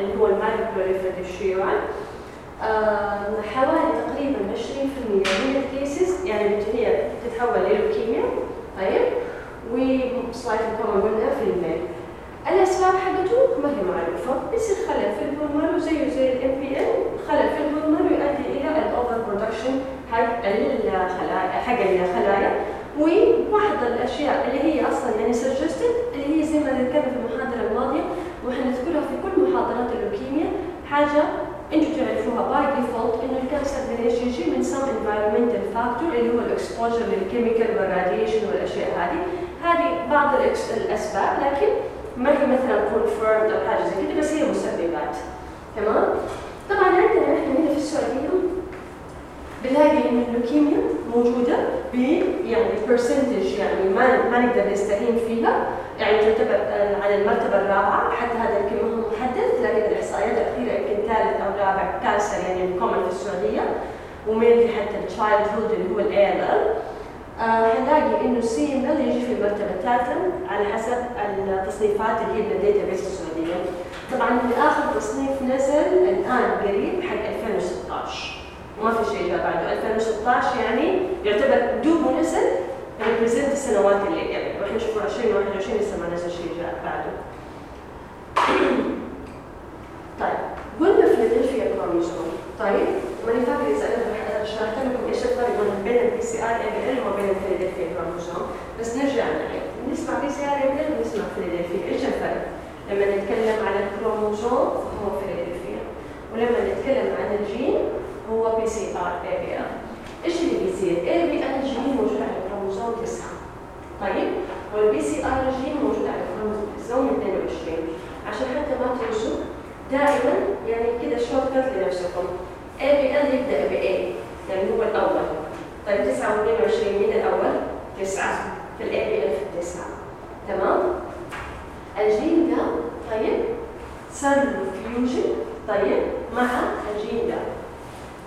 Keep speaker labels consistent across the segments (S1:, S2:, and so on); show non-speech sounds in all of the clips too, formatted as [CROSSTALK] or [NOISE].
S1: اللي هو ال myeloproliferative شيوعا حوالي تقريبا 20% من ال cases يعني هي تتحول للوكيميا طيب. و slight كما قلنا في ال male. الأسباب حقته ما هي معروفة. بيصير خلل في الهرمون وزيه زي ال MPN خلل في الهرمون يؤدي إلى ال over production حق الخلايا حق الخلايا. وواحد الأشياء اللي هي أصلا يعني suggested اللي هي زي ما ذكرنا في المحاضرة الماضية وحنذكرها في كل محاضرات اللوكيميا حاجة أنتم تعرفوها by default إنه ال cancer إيش يجي من some environmental factor اللي هو ال exposure لل chemical وال radiation والأشياء هذه. هذه بعض الاسباب لكن ما هي مثلا confirmed أو حاجة زي كده بس هي مسببات. تمام؟ طبعا عندنا إحنا هنا في السعودية بنلاقي ان اللوكيميا موجودة ب يعني percentage يعني ما ما نقدر نستهين فيها يعني تعتبر على المرتبة الرابعة. حتى هذا ما هو محدد لكن الإحصائيات الأخيرة يمكن ثالث أو رابع cancer يعني common في السعودية ومين حتى ال childhood اللي هو ال ALL هنلاقي إنه ال CML يجي في المرتبة الثالثة على حسب التصنيفات اللي هي ال database السعودية. طبعا من آخر تصنيف نزل الآن قريب حق 2016 وما في شيء بعده. 2016 يعني يعتبر دوب نزل represent السنوات اللي قبل. وإحنا نشوف 2021 لسه ما نزل شيء جاء بعده. [COUGHS] طيب قلنا Philadelphia chromosome طيب ماني فاكر إذا أنا شرحت لكم إيش الفرق بين ال BCR-ABL وبين ال Philadelphia chromosome بس نرجع نعيد نسمع بي سي ار ام ال ونسمع فيلادلفيا إيش الفرق؟ لما نتكلم على الكروموسوم فهو فيلادلفيا ولما نتكلم عن الجين هو BCR ABL إيش اللي بيصير؟ ABL gene موجود على الكروموسوم 9 طيب وال BCR gene موجود على الكروموسوم 22 عشان حتى ما تنسوا دائما يعني كده shortcut لنفسكم A ب L يبدأ ب A يعني هو الأول طيب 9 و 22 مين الأول؟ 9 في ال A ب L في التسعة تمام؟ ألجين ده طيب صار له fusion طيب مع الجين ده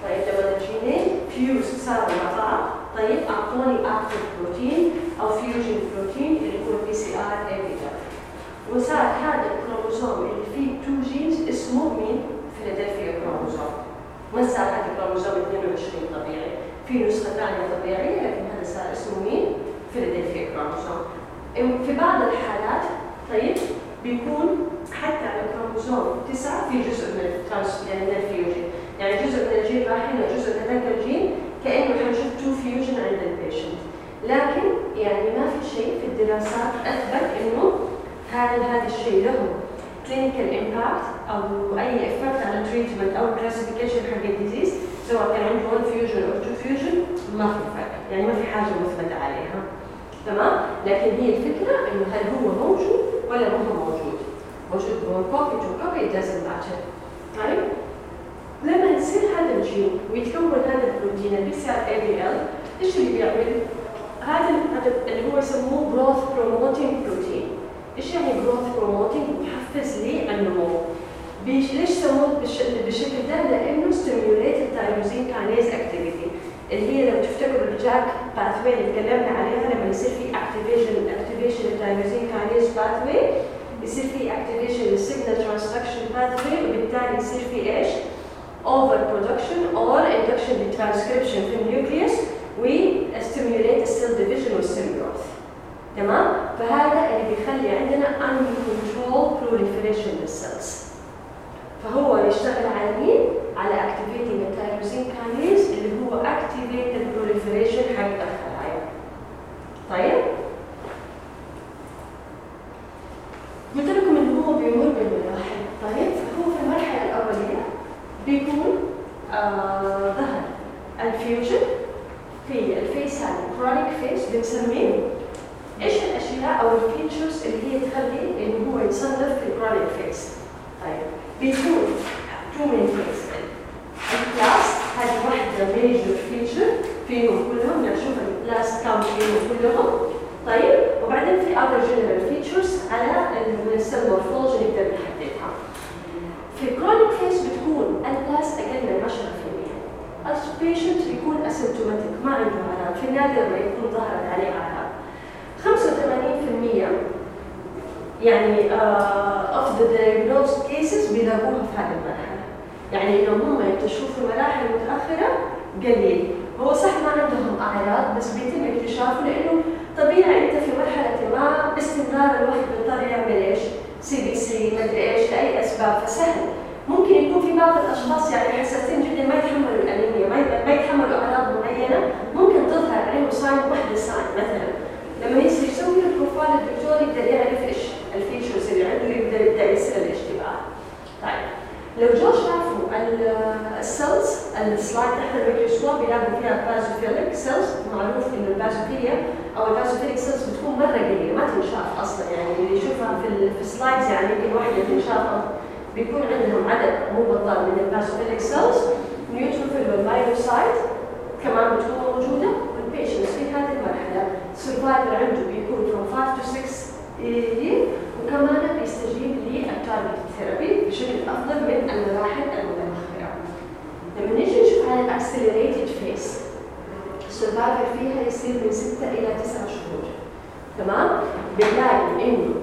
S1: طيب لما الجينين فيوز صاروا مع بعض طيب أعطوني active protein أو fusion protein اللي هو BCR ABL وصار هذا الكروموسوم اللي فيه two genes اسمه مين؟ Philadelphia chromosome ما صار هذا الكروموسوم 22 طبيعي. في نسخة ثانية طبيعية لكن هذا صار اسمه مين؟ Philadelphia chromosome في بعض الحالات طيب بيكون حتى على الكروموسوم 9 في جزء من ال trans يعني ال fusion يعني جزء من الجين راح هنا وجزء من ذاك الجين كأنه حنشوف two fusion عند ال patient لكن يعني ما في شيء في الدراسات أثبت إنه هذا هذا الشيء له clinical impact أو أي effect على ال treatment أو ال classification حق ال disease سواء كان عنده 1 fusion أو 2 fusion ما في فرق. يعني ما في حاجة مثبتة عليها. تمام؟ لكن هي الفكرة إنه هل هو موجود ولا ما هو موجود؟ موجود one copy two copy doesn't matter. طيب لما يصير هذا الجين ويتكون هذا ال protein ال BCR ABL إيش اللي بيعمل؟ هذا بسموه growth promoting protein إيش يعني growth promoting محفز للنمو بيش ليش سموه بالشكل ده لأنه stimulate ال tyrosine kinase activity اللي هي لو تفتكروا ال JAK pathway اللي تكلمنا عليها لما يصير في activation activation ال tyrosine kinase pathway يصير في activation لل signal transduction pathway وبالتالي يصير في إيش؟ اوفر برودكشن اور اندكشن للترانسكريبشن في النيوكليوس وستيميوليت السيل ديفيجن والسيل جروث تمام؟ فهذا اللي بيخلي عندنا uncontrolled proliferation لل cells فهو يشتغل على مين؟ على activating ال tyrosine kinase اللي هو activate the proliferation حق الخلايا. طيب؟ قلت لكم انه هو بيمر بالمراحل، طيب؟ فهو في المرحلة الأولية بيكون آه ظهر ال fusion في ال phase هذا chronic phase بنسميه إيش الاشياء أو ال features اللي هي تخلي انه هو يتصنف في ال chronic phase؟ طيب بيكون تو مين فيس ال blast هذه واحدة major feature فيهم كلهم نشوف ال blast كم فيهم كلهم طيب وبعدين في other general features على ال cell morphology نقدر نحددها في chronic phase بتكون ال blast أقل من 10% ال patient بيكون asymptomatic ما عنده اعراض في النادر ما يكون ظهرت عليه اعراض 85% يعني uh, of the diagnosed cases بيلاقوها في هذه المرحلة يعني انهم هم يكتشفوا في مراحل متأخرة قليل هو صح ما عندهم أعراض بس بيتم اكتشافه لأنه طبيعي أنت في مرحلة ما باستمرار الواحد بيضطر يعمل إيش؟ CBC مدري إيش لأي أسباب فسهل ممكن يكون في بعض الأشخاص يعني حساسين جدا ما يتحملوا الأنيميا ما ما يتحملوا أعراض معينة ممكن تظهر عليهم sign واحدة sign مثلا لما يصير يسوي ال profile الدكتور يقدر يعرف إيش ال features اللي عنده يقدر يبدا يصير الاشتباه. طيب لو جو شافوا ال cells ال slide تحت الميكروسكوب يلاقوا فيها basophilic cells معروف انه ال basophilia أو ال basophilic cells بتكون مرة قليلة ما تنشاف أصلا. يعني اللي يشوفها في ال slides يعني يمكن واحدة تنشافها بيكون عندهم عدد مو بطال من ال basophilic cells neutrophil وال myelocyte كمان بتكون موجودة وال patients في هذه المرحلة ال survival عنده بيكون from 5 to 6 year وكمان بيستجيب لل target therapy بشكل أفضل من المراحل المتاخره. لما نيجي نشوف على ال accelerated phase ال survival فيها يصير من 6 إلى 9 شهور. تمام؟ بنلاقي إنه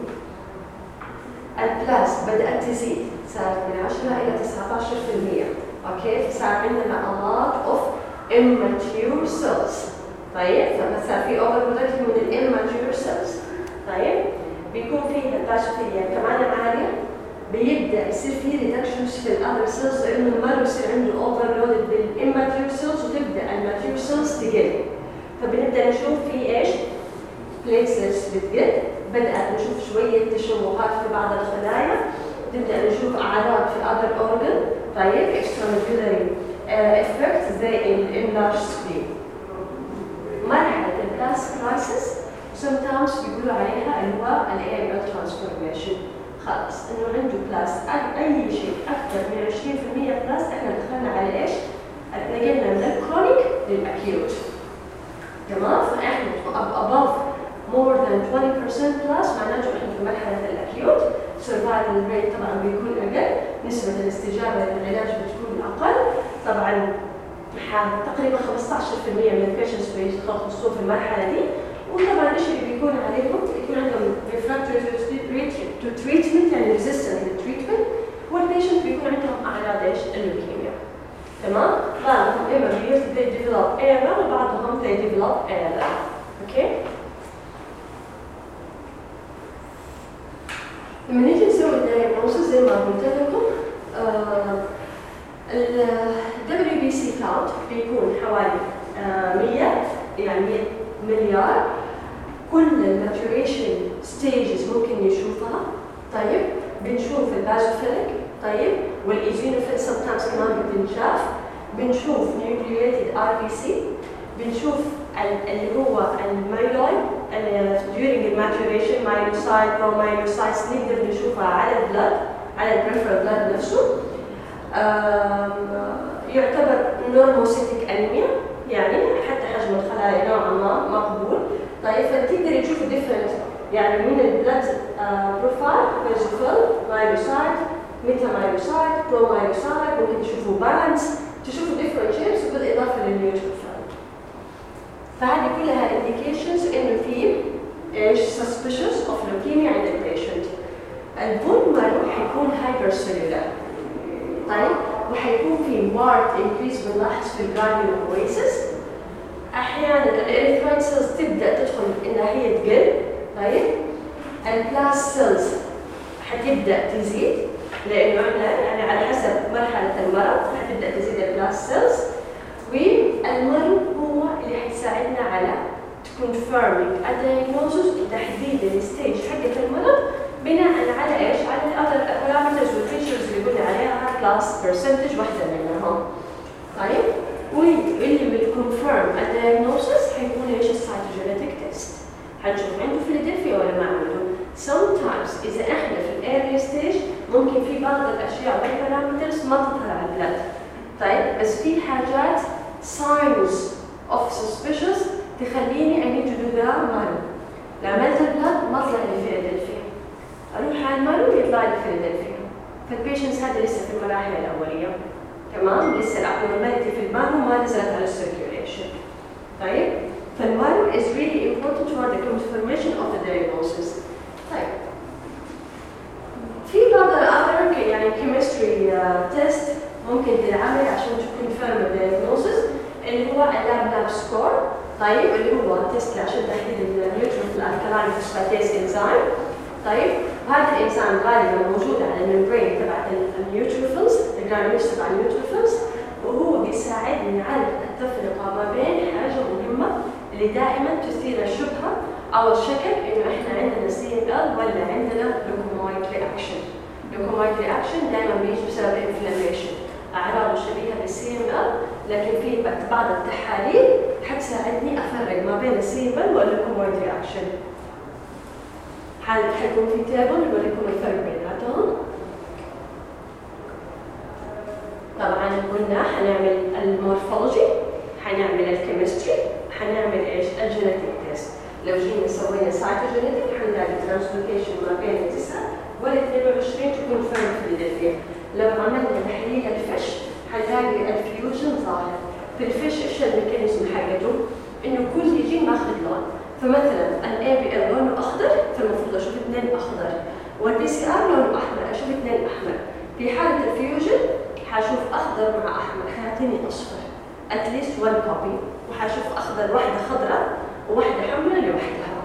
S1: ال blast بدأت تزيد صارت من 10 إلى 19% okay؟ فصار عندنا a lot of immature cells طيب فصار في over production من ال immature cells طيب بيكون فيه ال basophilia كمان عالية بيبدأ يصير في reductions في ال other cells لأنه المرض يصير عنده overload بال immature cells وتبدأ ال mature cells تقل. فبنبدأ نشوف في إيش؟ platelets بتقل. بدات نشوف شوية تشوهات في بعض الخلايا. نبدأ نشوف أعراض في other organ طيب extramedullary effect زي ال enlarged spleen مرحلة ال blast crisis sometimes بيقولوا عليها اللي هو ال AML خلاص إنه عنده blast أي شيء أكثر من 20% blast إحنا دخلنا على إيش؟ نقلنا من ال chronic لل acute تمام؟ فإحنا above more than 20% blasts معناته إحنا في مرحلة ال acute survival rate طبعا بيكون أقل نسبة الاستجابة للعلاج بتكون أقل طبعا تقريبا 15% من ال patients بيتشخصوا في المرحلة دي وطبعا إيش اللي بيكون عليهم؟ يكون عندهم refractory to treatment يعني resistant لل treatment وال patient بيكون عندهم أعراض إيش؟ اللوكيميا تمام؟ بعضهم إما they develop AML وبعضهم they develop ALL أوكي؟ لما نيجي نسوي ال diagnosis زي ما قلت لكم آه ال WBC count بيكون حوالي آه 100 يعني 100 مليار. كل ال maturation stages ممكن نشوفها. طيب بنشوف ال basophilic طيب وال eosinophil sometimes كمان بتنشاف. بنشوف nucleated RBC بنشوف اللي هو ال myeloid during ال maturation myelocyte أو myelocytes نقدر نشوفها على ال blood على ال peripheral blood نفسه. يعتبر normocytic anemia يعني حجم الخلايا نوعا ما مقبول. طيب فتقدري تشوفوا different يعني من ال blood profile basophil myelocyte metamyelocyte promyelocyte ممكن تشوفوا blasts تشوفوا different shapes بالاضافه لل neutrophil فهذه كلها indications إنه في إيش؟ suspicious of leukemia عند ال patient ال bone marrow حيكون hypercellular طيب وحيكون في marked increase بنلاحظ في ال granulopoiesis أحيانا ال erythroid cells تبدأ تدخل انها هي تقل طيب ال blast cells حتبدأ تزيد لأنه إحنا يعني على حسب مرحلة المرض حتبدأ تزيد ال blast cells وال marrow هو اللي حيساعدنا على confirming a diagnosis تحديد ال stage حقة المرض بناء على إيش؟ على ال other parameters وال features اللي قلنا عليها blast percentage واحدة منهم. طيب واللي بي confirm ال diagnosis حيكون إيش السايتوجينيتك تيست. حنشوف عنده فيلادلفيا ولا ما عنده. sometimes اذا إحنا في ال early stage ممكن في بعض الأشياء وال parameters ما تظهر على ال blood. طيب بس في حاجات signs of suspicious تخليني I need to do the. لو عملت ال blood ما طلع لي فيلادلفيا. أروح على ال marrow يطلع لي فيلادلفيا. فال patients هذا لسه في المراحل الأولية. تمام؟ لسه ال abnormality في ال marrow ما نزلت على ال circulation. طيب؟ فال marrow is really important for the confirmation of the diagnosis. طيب. في بعض الآخر يعني chemistry uh, test ممكن تنعمل عشان ت confirm ال diagnosis اللي هو ال LAP LAP score طيب اللي هو test عشان تحديد ال neutrophil alkaline phosphatase enzyme طيب وهذا الانزيم غالبا موجود على ال membrane تبع ال neutrophils ال granules تبع ال neutrophils وهو بيساعدني على التفرقه ما بين حاجة مهمة اللي دائما تثير الشبهة أو الشك إنه إحنا عندنا CML ولا عندنا leukemoid reaction leukemoid reaction دائما بيجي بسبب inflammation اعراضه شبيهة بال CML لكن في بعض التحاليل حتساعدني أفرق ما بين ال CML وال leukemoid reaction حيكون في table يوريكم الفرق بيناتهم؟ طبعا قلنا حنعمل ال morphology حنعمل ال chemistry حنعمل إيش؟ ال genetic test. لو جينا سوينا cytogenetic حنلاقي translocation ما بين التسعة وال 22 ت confirm فيلادلفيا لو عملنا تحليل ال FISH حنلاقي ال fusion ظاهر. في ال FISH إيش ال mechanism حقته؟ إنه كل جين ماخذ لون. فمثلا ال ABL لونه أخضر فالمفروض أشوف اثنين أخضر. وال BCR لونه أحمر أشوف اثنين أحمر. في حالة ال fusion حاشوف أخضر مع أحمر. حيعطيني أصفر. at least 1 copy وحاشوف أخضر واحدة خضراء وواحدة حمراء لوحدها.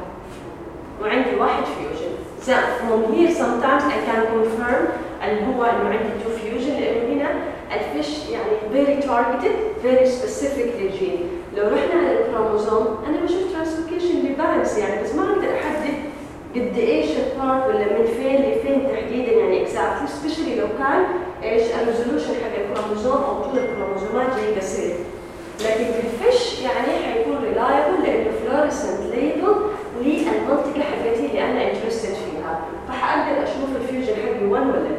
S1: وعندي واحد fusion So from here sometimes I can confirm اللي هو إنه عندي two fusion. لأنه هنا ال FISH يعني very targeted very specific للجين. لو رحنا على الكروموزوم أنا بشوف translocation balanced يعني بس ما أقدر أحدد قد إيش ال part ولا من فين لفين تحديدا يعني exactly specially لو كان إيش؟ ال resolution حق الكروموزوم أو طول الكروموزومات جاي قصير لكن في ال FISH يعني حيكون reliable لأنه fluorescent label للمنطقة حقتي اللي أنا interested فيها. فحقدر أشوف ال fusion حقي 1 ولا 2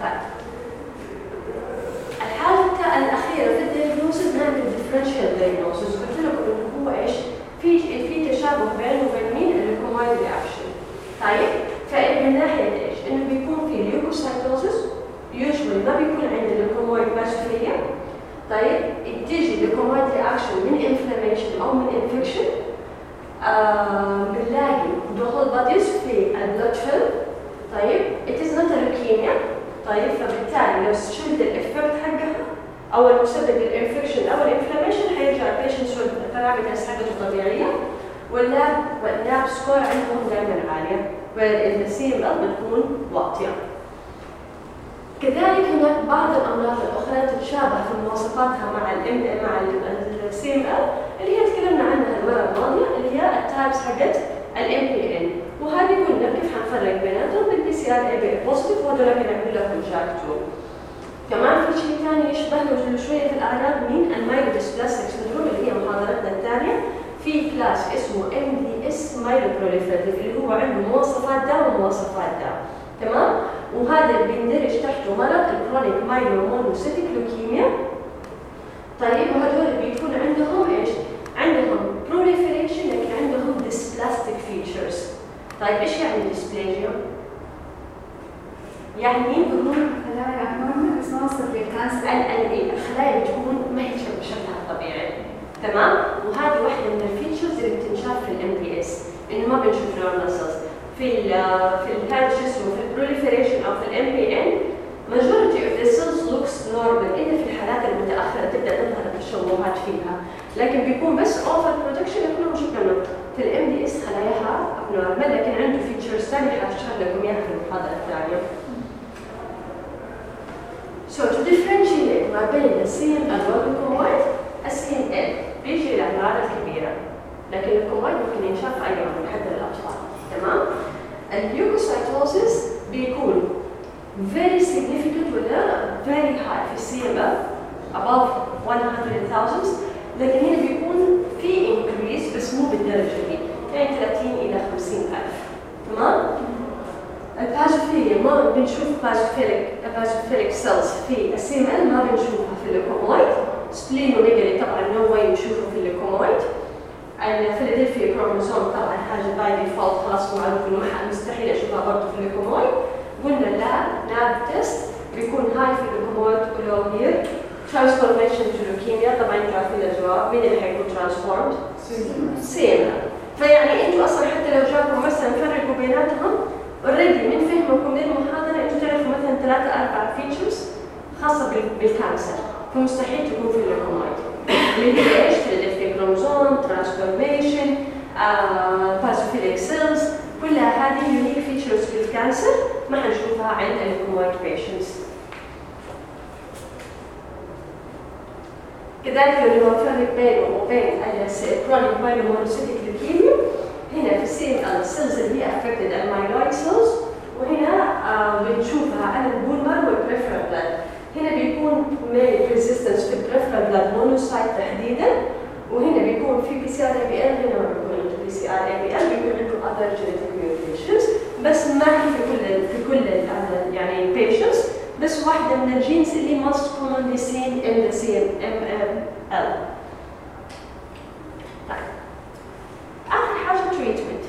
S1: طيب الحاجة الاخيره في ال diagnosis نعمل differential diagnosis قلت لكم انه هو إيش؟ في في تشابه بينه وبين مين؟ ال leukemoid reaction طيب فمن ناحيه إيش؟ انه بيكون في leukocytosis usually ما بيكون عند ال leukemoid مسؤوليه طيب تيجي ال leukemoid reaction من inflammation أو من infection آه بنلاقي Döhle bodies في ال blood film طيب not a leukemia. طيب فبالتالي لو شلت ال effect حقها أو المسبب لل infection أو ال inflammation حيرجع ال patient شو ال parameters حقته طبيعية. وال LAP وال LAP score عندهم دائما عالية. وال CML بتكون واطية. كذلك هناك بعض الأمراض الأخرى تتشابه في مواصفاتها مع ال مع ال CML اللي هي تكلمنا عنها المره الماضية اللي هي ال types حقت ال MPN وهذه قلنا كيف حنفرق بيناتهم؟ بال BCR-ABL positive وهذول بنعمل لهم JAK 2 كمان في شيء ثاني يشبهنا شوية في الأعراض مين ال myelodysplastic syndrome اللي هي محاضرتنا الثانية. في class اسمه MDS myeloproliferative اللي هو عنده مواصفات ده ومواصفات ده تمام؟ وهذا اللي بيندرج تحته مرض ال chronic myelomonocytic leukemia طيب وهدول بيكون عندهم إيش؟ عندهم proliferation لكن عندهم dysplastic features طيب إيش يعني dysplasia؟ يعني مين بيكون خلايا normal بس ما وصلت لل cancer الخلايا بتكون ما هي شكلها الطبيعي تمام؟ وهذه واحدة من ال features اللي بتنشاف في ال MDS إنه ما بنشوف normal cells في ال في الهاد شو اسمه في ال proliferation أو في ال MPN majority of the cells looks normal. الا في الحالات المتأخرة تبدأ تظهر التشوهات فيها. لكن بيكون بس over production يكون مشكله في ال MDS خلاياها normal لكن عنده features ثانية حاشرح لكم إياها في المحاضرة الثانية. So to differentiate ما بين ال CML وال leukemoid ال CML بيجي الاعمار الكبيرة. لكن ال leukemoid ممكن ينشاف عمر حتى الأطفال. تمام؟ ال leukocytosis بيكون very significant ولا very high في ال CML above 100,000 لكن هنا بيكون في increase بس مو بالدرجة دي يعني 30 إلى 50,000 تمام؟ ال basophilia ما بنشوف basophilic basophilic cells في ال CML ما بنشوفها في ال leukemoid splenomegaly طبعا no way نشوفه في ال leukemoid ال Philadelphia chromosome طبعا حاجة by default خلاص معروف انه مستحيل اشوفها برضه في ال leukemoid قلنا ال LAP test بيكون high في ال leukemoid ولو here transformation to leukemia طبعا أنتوا عارفين الجواب مين اللي حيكون transformed؟ CM فيعني أنتوا أصلا حتى لو جاكم مثلا فرقوا بيناتهم already من فهمكم للمحاضره أنتوا تعرفوا مثلا ثلاثة أربع features خاصة بال cancer فمستحيل تكون في اللي هي إيش؟ chromosome transformation basophilic cells كلها هذه unique features في ال cancer ما حنشوفها عند ال leukemoid patients كذلك لما نفرق بينه وبين ال chronic myelomonocytic leukemia هنا في ال C ال cells اللي هي affected ال myeloid cells وهنا آه بنشوفها على ال bone marrow وال peripheral blood هنا بيكون mainly presence في ال peripheral blood monocyte تحديدا. وهنا بيكون في بي سي ار اي بي ال هنا ما بيكون عنده بي سي ار اي بي ال بيكون عنده other genetic mutations بس ما هي في كل في كل يعني ال patients بس واحدة من ال genes اللي most commonly seen in the CMML. طيب آخر حاجة treatment.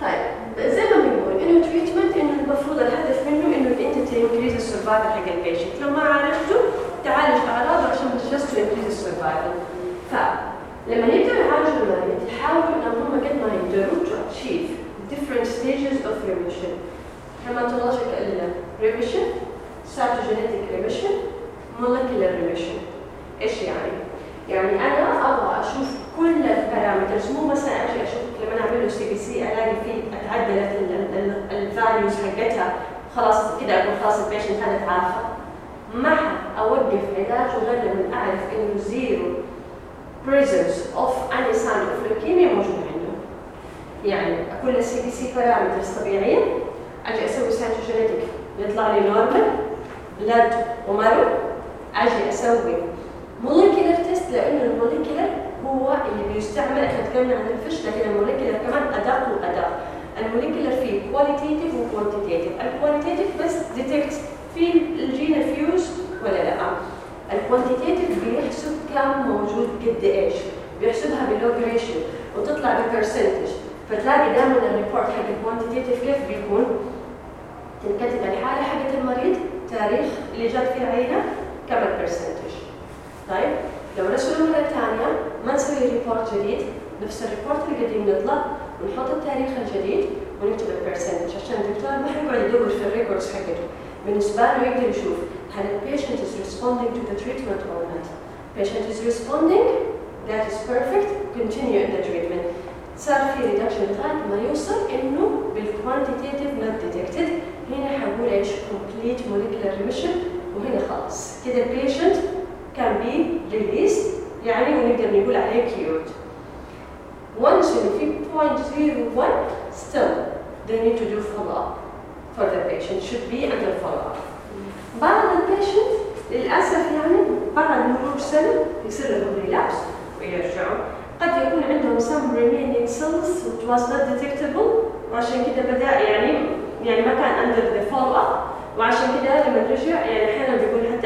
S1: طيب زي ما بنقول إنه treatment إنه المفروض الهدف منه إنه أنت ت increase ال survival حق ال patient، لو ما عالجته تعالج أعراضه عشان just to increase ال survival. فلما نبدأ نعالج المريض يحاولوا إنهم قد ما يقدروا to achieve different stages of remission. hematological remission, cytogenetic remission, molecular remission. إيش يعني؟ يعني أنا أبغى أشوف كل ال parameters مو مثلا أجي أشوف لما اعمل له CBC ألاقي فيه أتعدلت ال values حقتها خلاص كده أقول خلاص ال patient هذا تعافى. ما أوقف علاجه غير لما أعرف إنه zero presence of any sign of leukemia موجود عنده. يعني كل ال CBC parameters طبيعية. أجي أسوي cytogenetic يطلع لي normal blood و marrow أجي أسوي molecular test لأنه ال molecular هو اللي بيستعمل. إحنا تكلمنا عن ال FISH لكن ال molecular كمان ادق وادق ال molecular فيه qualitative و quantitative ال qualitative بس detect في ال gene fused ولا لا؟ ال quantitative بيحسب كم موجود قد إيش. بيحسبها ب log ratio وتطلع ب percentage فتلاقي دائما ال report حق ال quantitative كيف بيكون؟ تنكتب الحالة حقت المريض تاريخ اللي جات فيه عينه كم ال percentage طيب لو رسلوا مرة ثانية ما نسوي report جديد؟ نفس ال report القديم نطلع ونحط التاريخ الجديد ونكتب ال percentage عشان الدكتور ما حيقعد يدور في ال records حقته. بالنسبة له يقدر يشوف هل ال patient is responding to the treatment or not patient is responding that is perfect continue in the treatment. صار في reduction لغايه ما يوصل انه بال quantitative not detected هنا حقول إيش؟ complete molecular remission وهنا خلاص. كده ال patient كان be release يعني ونقدر نقول عليه cured once انه في 0.01 still they need to do follow up. For the patient should be under follow up بعض ال patient للأسف يعني بعد مرور سنة يصير لهم relapse ويرجعوا قد يكون عندهم some remaining cells which was not detectable. وعشان كده بدأ يعني يعني ما كان under the follow up وعشان كده لما رجع يعني أحيانا بيكون حتى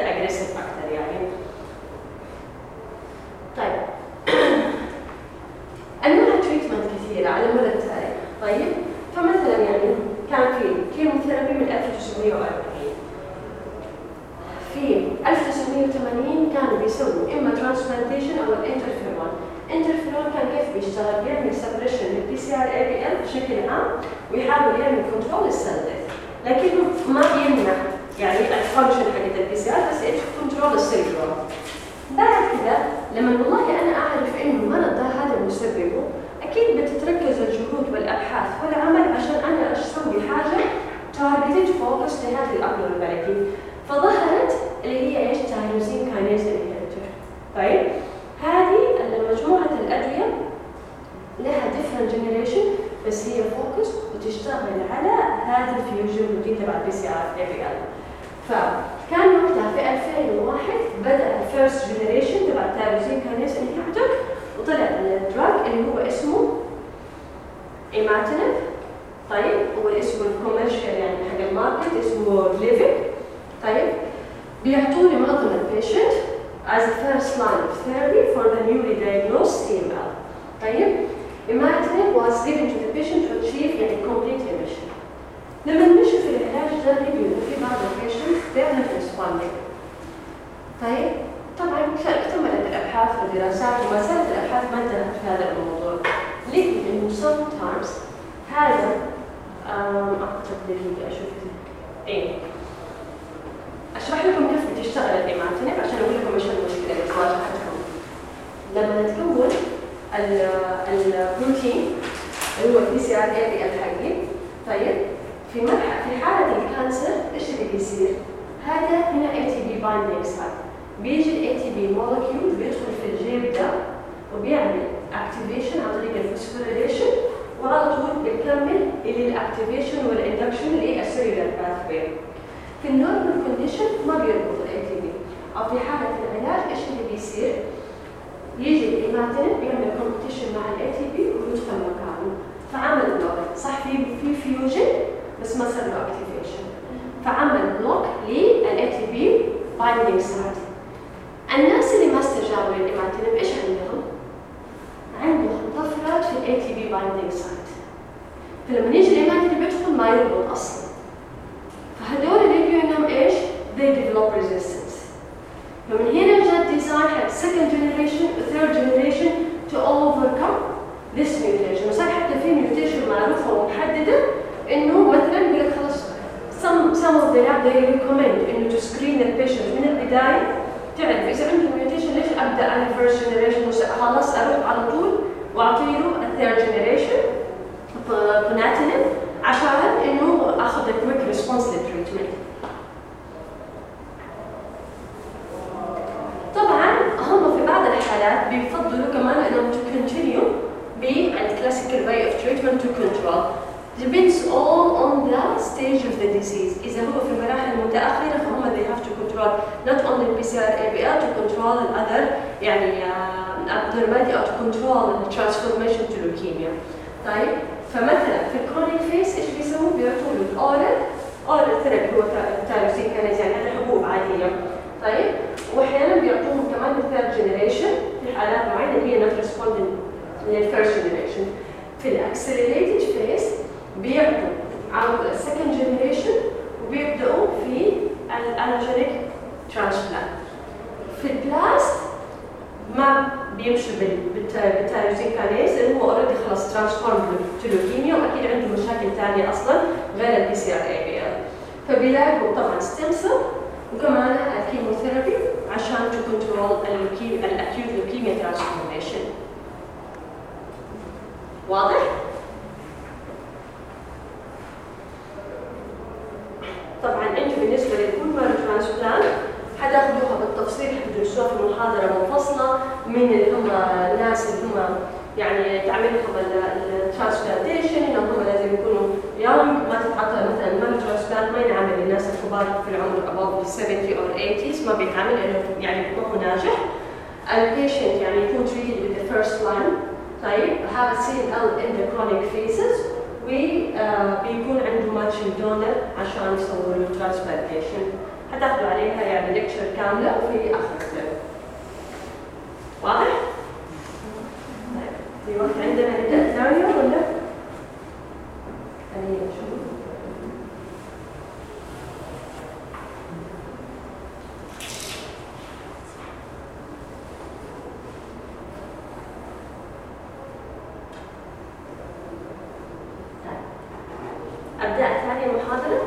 S1: البروتين اللي هو ال BCR-ABL حقي طيب في في حالة ال cancer إيش اللي بيصير؟ هذا هنا ATP binding site بيجي ال ATP molecule بيدخل في الجيب ده وبيعمل activation عن طريق ال phosphorylation وعلى طول بيكمل إلى ال activation وال induction اللي هي ال cellular pathway في ال normal condition ما بيربط ال ATP أو في حالة العلاج إيش اللي بيصير؟ يجي ال imatinib بيعمل competition مع ال ATP ويدخل مكانه فعمل block صح في في fusion بس ما صار له activation فعمل block لل ATP binding site الناس اللي ما استجابوا لل imatinib إيش عندهم؟ عندهم طفرات في ال ATP binding site فلما يجي ال imatinib بيدخل ما يربط أصلا. فهدول اللي يجوا إيش؟ they develop resistance. فمن هنا جاء الديزاين حق second generation third generation to overcome this mutation. وصار حتى في mutation معروفة ومحددة إنه مثلا يقول لك خلاص some some of the lab they recommend إنه to screen the patient. من البداية تعرف إذا عنده mutation ليش أبدأ أنا first generation خلاص أروح على طول واعطي له الثيرد generation ponatinib عشان إنه أخذ ال quick response لل treatment طبعا هم في بعض الحالات بيفضلوا كمان إنهم to continue بال classical way of treatment to control. Depends all on the stage of the disease. إذا هو في المراحل المتأخرة فهم they have to control not only BCR-ABL to control the other يعني abnormality or to control the transformation to leukemia. طيب فمثلا في ال chronic phase إيش بيسووا؟ بيعطوا له ال oral oral therapy هو tyrosine kinase يعني هذا حبوب عادية. طيب كمان ال third generation في حالات معينة هي not responding لل first generation في ال accelerated phase بيعطوا على ال second generation وبيبدأوا في ال allogeneic transplant في ال blast ما بيمشي بال tyrosine kinase اللي هو already خلاص transform to leukemia وأكيد عنده مشاكل ثانية أصلا غير البي سي ار اي بي ال فبيلاقوا طبعا stem cell وكمان ال chemotherapy عشان control ال leukemia ال acute leukemia transformation واضح؟ طبعا أنتم بالنسبة لل bone marrow transplant حتاخذوها بالتفصيل حتدرسوها في محاضرة منفصلة من اللي هم الناس اللي هم يعني تعمل لهم ال transplantation إنهم هم لازم يكونوا young ما تتعطى مثلا ما transplant ما ينعمل الكبار في العمر above 70 or 80 ما بيتعمل لأنه يعني ما ناجح ال patient يعني يكون treated with the first line طيب a CML in the chronic phases وبيكون عنده matching donor عشان يسووا له transplantation حتاخذوا عليها يعني lecture كاملة في آخر واضح؟ طيب في وقت عندنا نبدا ثانية ولا؟ ثانية شو؟ ثانية محاضرة؟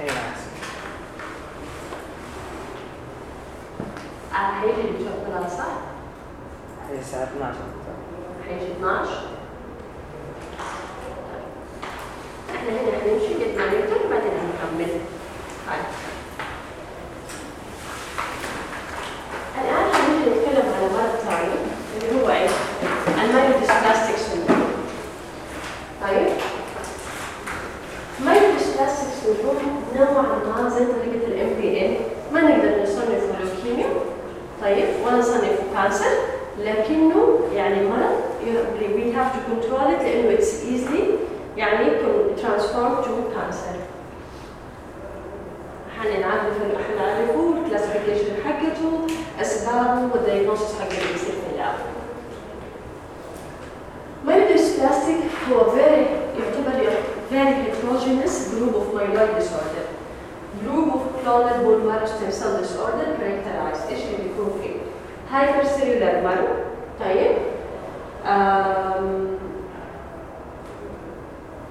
S2: اي نعم
S1: آه، حيجي الدكتور طلال صح؟
S2: الساعة 12
S1: حيجي 12 إحنا هنا حنمشي قد ما نقدر وبعدين هنكمل. طيب الآن حنجي نتكلم على مرض ثاني اللي هو إيش؟ ال myelodysplastic syndrome طيب myelodysplastic syndrome نوعا ما زي طريقة ال MPN ما نقدر نصنفه لوكيميا طيب ولا نصنفه cancer لكنه يعني مرض you- we have to control it لأنه it's easily يعني can transform to cancer حنعرف حنعرفه ال classification حقته اسبابه وال diagnosis حقه اللي بيصير في ال lab Myelodysplastic هو very يعتبر very heterogeneous group of myeloid disorder group of clonal bone marrow stem cell disorder characterized إيش اللي بيكون فيه؟ hypercellular marrow طيب أم...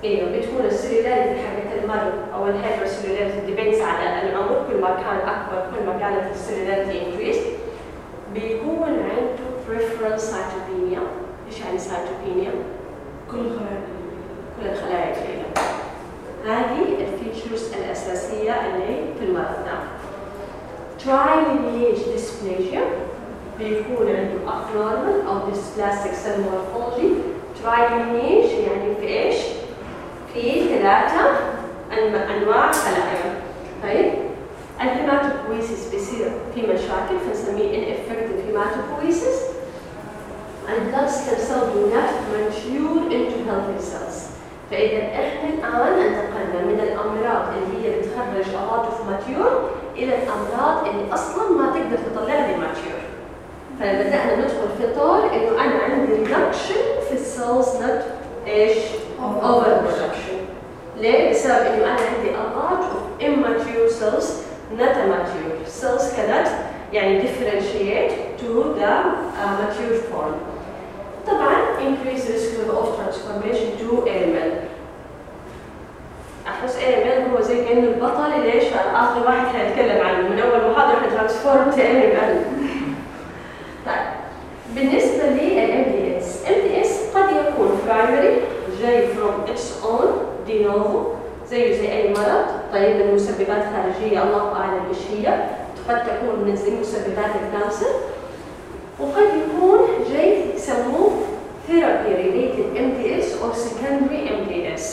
S1: أيوه بتكون ال cellularity حقت المرض أو ال hypercellularity depends على العمر كل ما كان اكبر كل ما كانت ال cellularity increase بيكون عنده preference cytopenia إيش يعني cytopenia؟
S3: كل خلايا
S1: كل الخلايا الجديدة هذه الفيتشرز الأساسية اللي في المرض ده Tri-lineage dysplasia بيكون عنده abnormal أو dysplastic cell morphology Tri-lineage يعني في إيش؟ في ثلاثة أنم- أنواع خلايا طيب ال hematopoiesis بيصير في مشاكل فنسميه ineffective hematopoiesis and blood stem cells do transfer into healthy cells. فإذا إحنا الآن انتقلنا من الأمراض اللي هي بتخرج أعضاء في mature إلى الأمراض اللي أصلاً ما تقدر تطلع لي mature. فبدأنا ندخل في طور إنه أنا عندي reduction في cells not إيش overproduction. ليه؟ بسبب إنه أنا عندي أعضاء immature cells not mature cells cannot يعني differentiate to the uh, mature form. طبعا increase risk of transformation to AML أحس AML هو زي كانه البطل إيش آخر واحد حنتكلم عنه. من أول محاضره حترانسفورم to AML طيب بالنسبة لل MDS قد يكون primary جاي from its own de novo زيه زي أي مرض. طيب المسببات خارجيه الله أعلم إيش هي. قد تكون من زي مسببات ال cancer. وقد يكون جاي يسموه therapy related MDS or secondary MDS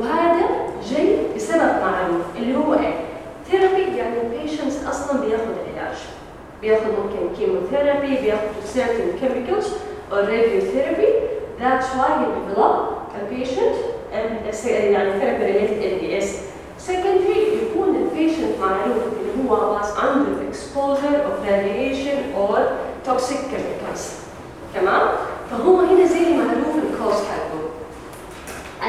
S1: وهذا جاي بسبب معروف اللي هو إيه؟ therapy يعني ال patient أصلا بياخذ علاج بياخذ ممكن chemotherapy بياخذ certain chemicals or radiotherapy that's why you develop a patient and يعني therapy related MDS secondary يكون ال patient معروف اللي هو was under exposure of radiation or toxic chemicals. تمام؟ فهو هنا زي المعروف ال cause حقه.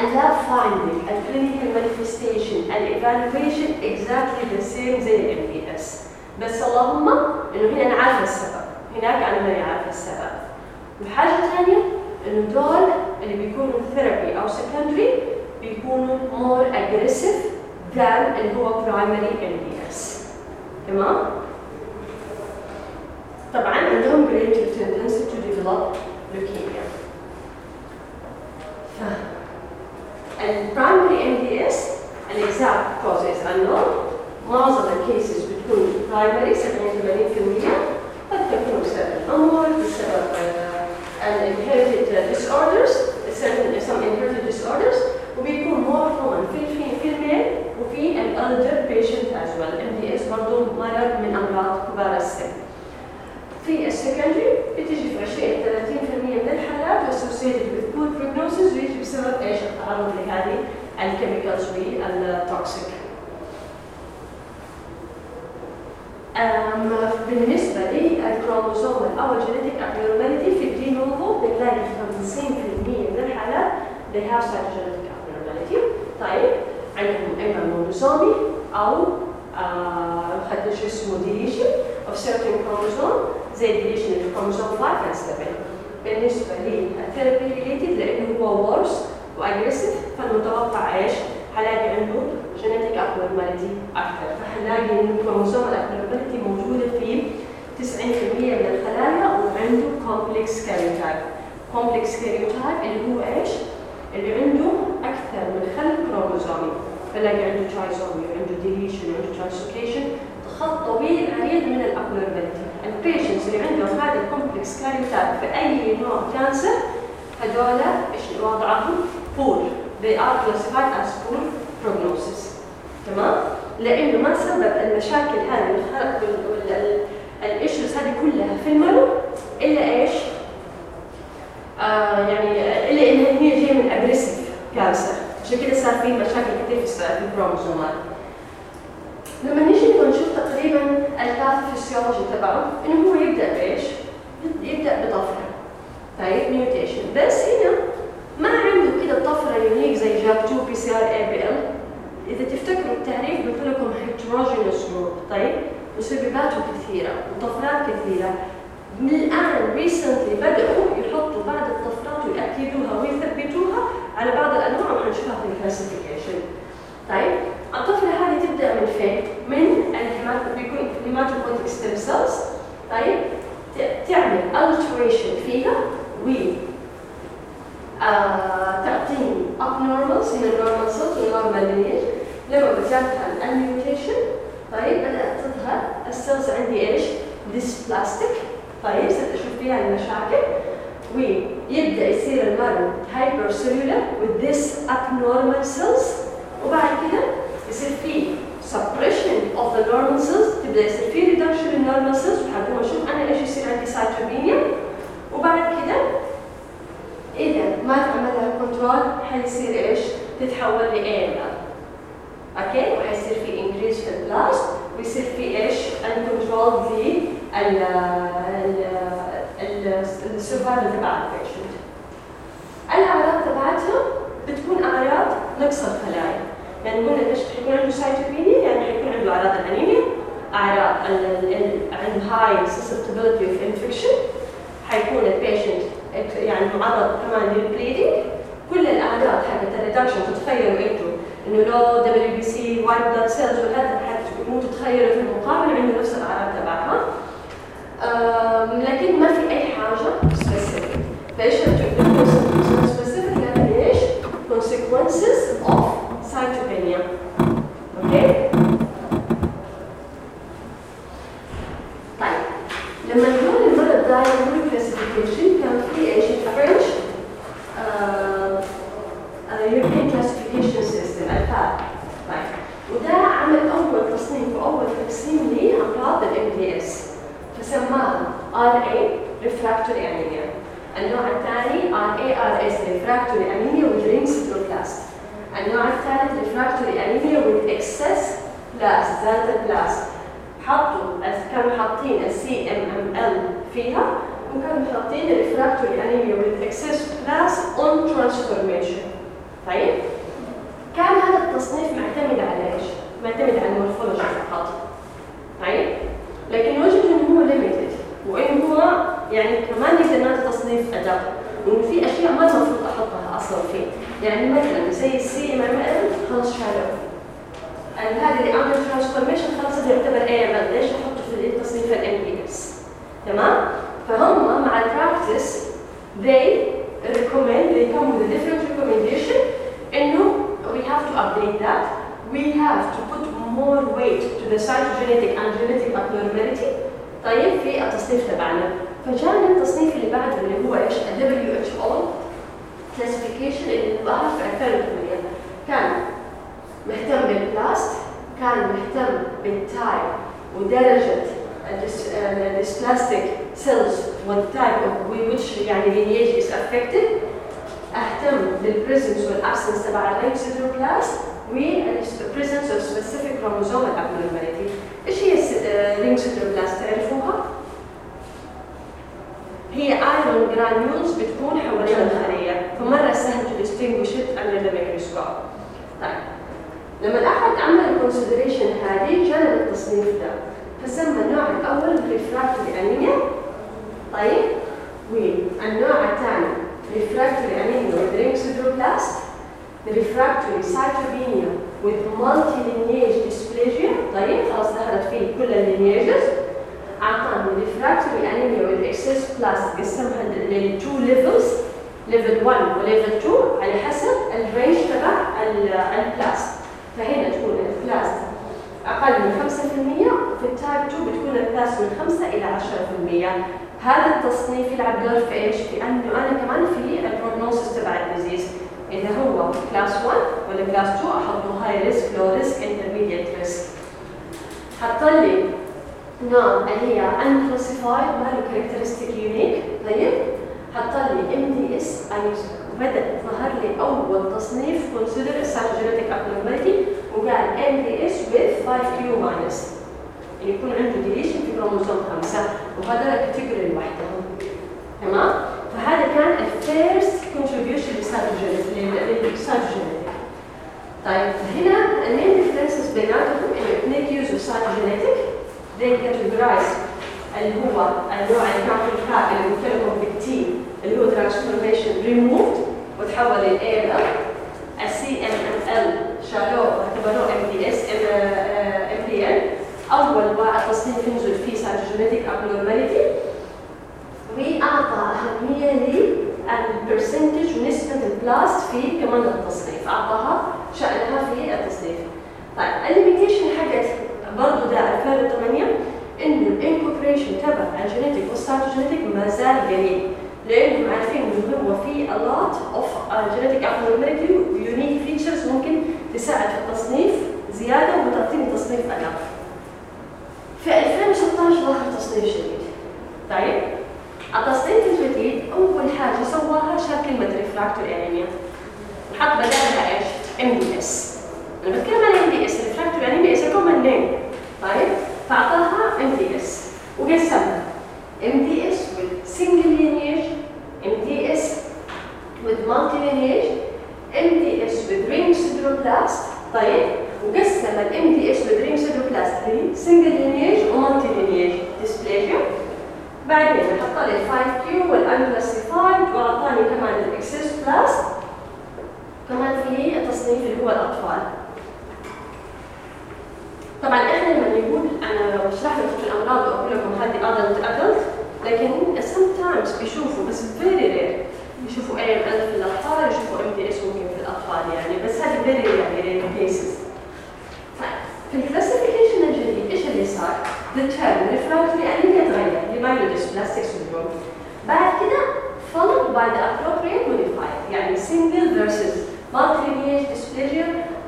S1: ال lab finding ال clinical manifestation ال evaluation exactly the same زي MDS بس اللهم إنه هنا أنا عارفه السبب. هناك أنا ماني عارفه السبب. وحاجة ثانية إنه دول اللي بيكونوا therapy أو secondary بيكونوا more aggressive than اللي هو primary MDS تمام؟ طبعا عندهم greater tendency to develop leukemia. ف ال primary MDS ال exact causes unknown معظم ال cases بتكون primary 70 80% قد تكون بسبب الأمور بسبب ال inherited disorders certain some inherited disorders. وبيكون more common في في في ال male وفي ال older patient as well. MDS برضه مرض من امراض كبار السن في ال secondary بتيجي في 20 30% من الحالات associated with poor prognosis ويجي بسبب إيش؟ التعرض لهذه ال chemicals وال toxic. بالنسبة للكروموسوم أو ال genetic abnormality في ال de novo بنلاقي 50% من الحالات they have cytogenetic abnormality طيب عندهم إما monosomy أو آه خدنا شو اسمه deletion of certain chromosome زي الكروموسوم 5 and 7 بالنسبة لل therapy related لأنه هو worse و aggressive فالمتوقع إيش؟ حلاقي عنده genetic abnormality أكثر. فحنلاقي إنه ال chromosome ال abnormality موجودة في 90% من الخلايا وعنده complex karyotype complex karyotype اللي هو إيش؟ اللي عنده أكثر من خلل كروموسومي فلاقي عنده trisomy وعنده deletion وعنده translocation خط طويل عريض من ال abnormality ال patients اللي عندهم هذا ال complex karyotype في أي نوع cancer هذول إيش وضعهم؟ poor they are classified as poor prognosis تمام؟ لأنه ما سبب المشاكل هذه ال issues هذه كلها في المرض إلا إيش؟ آه يعني إلا ان هي جاية من aggressive cancer عشان كده صار في مشاكل كثير في الكروموسومات لما ال pathophysiology تبعه إنه هو يبدأ بإيش؟ يبدأ بطفرة. طيب mutation بس هنا ما عنده كده طفرة unique زي جاب 2 بي سي آر اي بي إل. إذا تفتكروا التعريف قلت لكم heterogeneous group طيب مسبباته كثيرة وطفرات كثيرة. من الآن recently بدأوا يحطوا بعض الطفرات ويأكدوها ويثبتوها على بعض الأنواع. وحنشوفها في ال classification طيب الطفره هذه تبدا من فين؟ من ال hematopoietic stem cells طيب تعمل alteration فيها و آه تعطيني abnormals من ال normal cells وال normal lineage لما جاتها ال mutation طيب بدات تظهر ال cells عندي إيش؟ dysplastic طيب ست أشوف فيها المشاكل ويبدا يصير المرض hypercellular with this abnormal cells وبعد كده يصير في suppression of the normal cells تبدا يصير في reduction in normal cells وحابين أشوف أنا إيش يصير عندي cytopenia وبعد كده اذا ما تعمل لها control حيصير إيش؟ تتحول ل AML okay وحيصير في increase في ال blast ويصير في إيش؟ uncontrolled لل survival تبع ال patient الاعراض تبعتها بتكون اعراض نقص الخلايا يعني قلنا ليش حيكون عنده cytopenia يعني حيكون عنده اعراض الانيميا اعراض عنده high susceptibility of infection حيكون ال patient يعني معرض كمان لل bleeding كل الاعراض حقت ال reduction تتخيلوا أنتم انه لو WBC white blood cells وهذا مو تتخيلوا في المقابل عنده نفس الأعراض تبعها. لكن ما في أي حاجة specific فإيش specific يعني consequences of cytopenia. okay؟ طيب لما نقول المرض ده يقول classification كان في إيش؟ French European Classification System ال FAB طيب وده عمل اول تصنيف واول تقسيم لامراض ال MDS فسماها RA refractory anemia النوع الثاني RARS refractory anemia with ring sideroblast النوع الثالث refractory anemia with excess blast زادت blast حطوا كانوا حاطين السي ام ام ال فيها وكانوا حاطين refractory anemia with excess blast on transformation طيب كان هذا التصنيف معتمد على إيش؟ معتمد على ال morphology فقط طيب لكن وجدوا انه هو limited وانه هو يعني كمان نقدر نعطي تصنيف ادق وانه في اشياء ما المفروض احطها أصلا فيه يعني مثلا زي ال CMML خلاص شالوه هذا اللي عمل transformation خلاص يعتبر AML ليش احطه في تصنيف ال MDS تمام فهم مع ال practice they recommend they come with a different recommendation انه we have to update that we have to put more weight to the cytogenetic and genetic abnormality طيب في التصنيف تبعنا فجانا التصنيف اللي بعده اللي هو إيش ال WHO classification اللي ظهر في 2008 كان مهتم بال blast كان مهتم بال type ودرجة ال dysplastic cells وال type of which يعني lineage is affected أهتم بال presence وال absence تبع ال ring sideroblast وال presence of specific chromosome abnormality. إيش هي ال ring sideroblast تعرفوها؟ هي iron granules بتكون حوالين الخلية. فمرة سهل to distinguish under the microscope. طيب. لما الأحد عمل ال consideration هذه جانا التصنيف ده. فسمى النوع الأول refractory anemia طيب والنوع الثاني refractory anemia with ring sideroblast refractory cytopenia with multi-lineage dysplasia. طيب خلاص دخلت فيه كل ال lineages أعطاني refractory anemia with excess blast قسمها ل two levels level 1 و level 2 على حسب ال range تبع ال blast فهنا تكون ال blast أقل من 5% في ال type 2 بتكون ال blast من 5 إلى 10% هذا التصنيف يلعب دور في إيش؟ في انه أنا كمان في ال prognosis تبع ال disease. إذا هو class 1 ولا class 2 احطه high risk low risk intermediate risk حط لي نوع اللي هي unclassified ما له characteristic unique. طيب؟ حط لي MDS بدأ ظهر لي أول تصنيف consider cytogenetic abnormality وقال MDS with 5 q minus. يعني يكون عنده deletion في كروموسوم 5 وهذا category لوحدهم تمام؟ فهذا كان ال first contribution لل cytogenetic طيب هنا ال main differences بيناتهم إنه اثنين يوزوا cytogenetic they categorize اللي هو النوع اللي كان في ال FAB اللي بال T اللي هو ترانسفورميشن ريموفد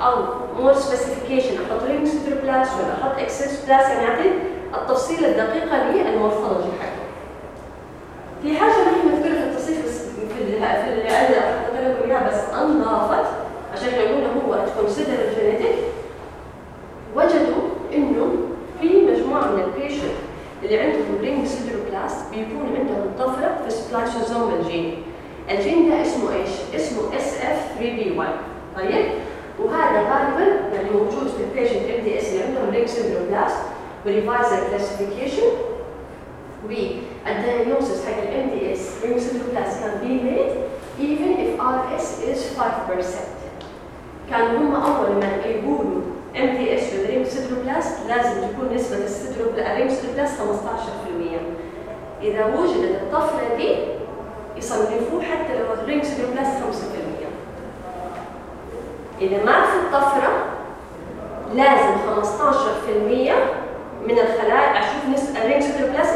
S1: أو more specification أحط ring sideroblast ولا أحط excess blast يعني أعطي التفصيل الدقيقه لل morphology حقه. في حاجة نحن نذكرها في التصنيف بس في ال في اللي أنا حطيت لكم إياها بس انضافت عشان يقولوا هو to consider ال genetic وجدوا إنه في مجموعة من ال patient اللي عندهم رينج سيتروبلاست بيكون عندهم طفرة في spliceosome ال gene. الجين ده اسمه إيش؟ اسمه SF 3 B 1 طيب؟ وهذا غالبا يعني موجود في ال patient MDS اللي عندهم ring sideroblast ب revised classification وال diagnosis حق ال MDS sideroblast can be made even if RS is 5% كانوا هم أول ما يقولوا MDS لازم تكون نسبة ال ring sideroblast 15% إذا وجدت الطفرة دي يصنفوه حتى لو ال ring sideroblast 5% إذا ما في الطفرة لازم 15% من الخلايا أشوف نسبة ال ring sideroblast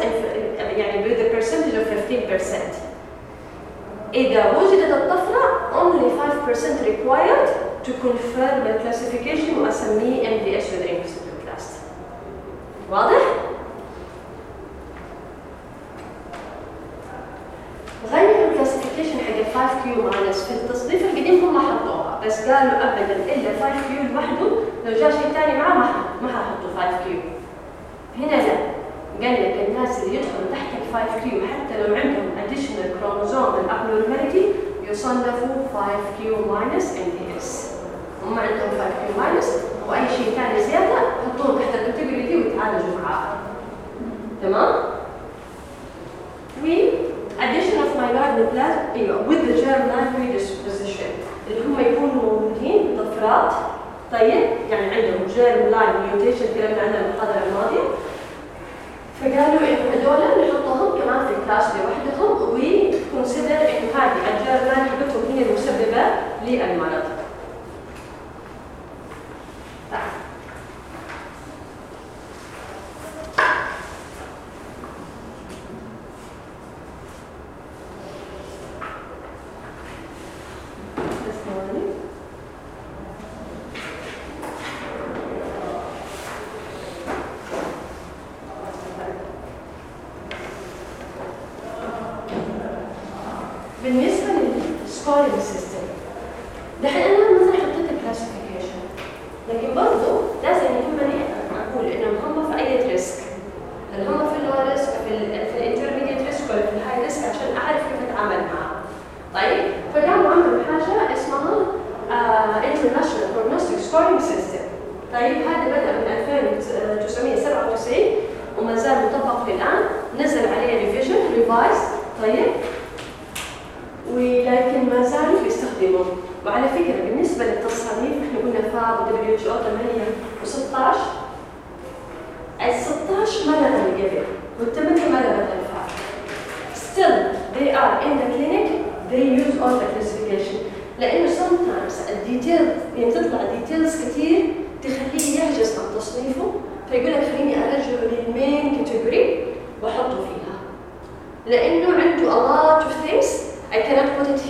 S1: يعني the percentage of 15%. إذا وجدت الطفرة only 5% required to confirm the classification وأسميه MDS with ring. واضح؟ غيروا ال classification حق ال 5 q minus في التصنيف القديم هم حطوها. بس قالوا ابدا إلا 5 q لوحده لو جاء شيء ثاني معاه ما ما ححطوا 5 q هنا لا. قال لك الناس اللي يدخلوا تحت ال 5 q حتى لو عندهم additional chromosome ال abnormality يصنفوا 5 q minus MDS هم عندهم 5 q minus وأي شيء ثاني زيادة حطوه تحت ال category دي ويتعالجوا معاه. تمام؟ و addition ال myeloid neoplasm أيوه with the germline predisposition اللي هم يكونوا موجودين بطفرات طيب يعني عندهم germline mutation كلام عنها المحاضره الماضية. فقالوا إنه هذول نحطهم كمان في class لوحدهم و consider إنه هذه الجيرم لاين حقتهم هي المسببة للمرض.